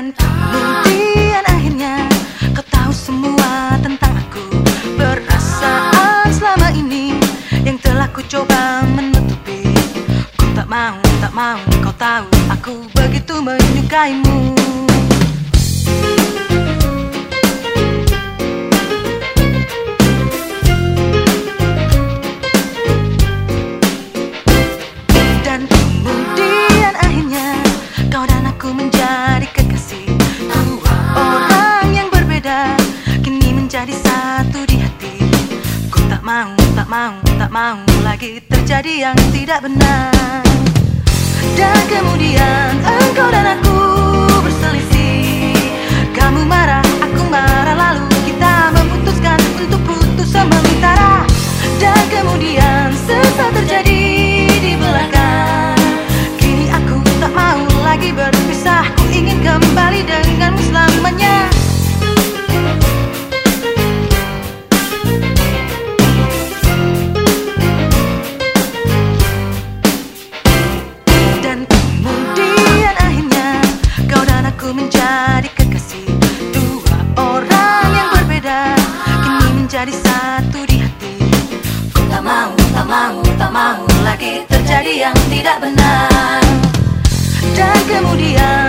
dan kemudian akhirnya kau tahu semua tentang aku. Perasaan selama ini yang telah ku coba menutupi. Ku tak mau, tak mau kau tahu aku begitu menyukaimu. Menjadi satu di hati. Ku tak mau, tak mau, tak mau lagi terjadi yang tidak benar. Dan kemudian engkau dan aku berselisih. Kamu marah, aku marah lalu kita memutuskan untuk putus sementara. Dan kemudian sesaat terjadi di belakang. Kini aku tak mau lagi berpisah Ku ingin kembali denganmu menjadi kekasih. Dua orang yang berbeda Kini menjadi satu di hati. Ku tak mau, tak mau, tak mau lagi terjadi yang tidak benar. Dan kemudian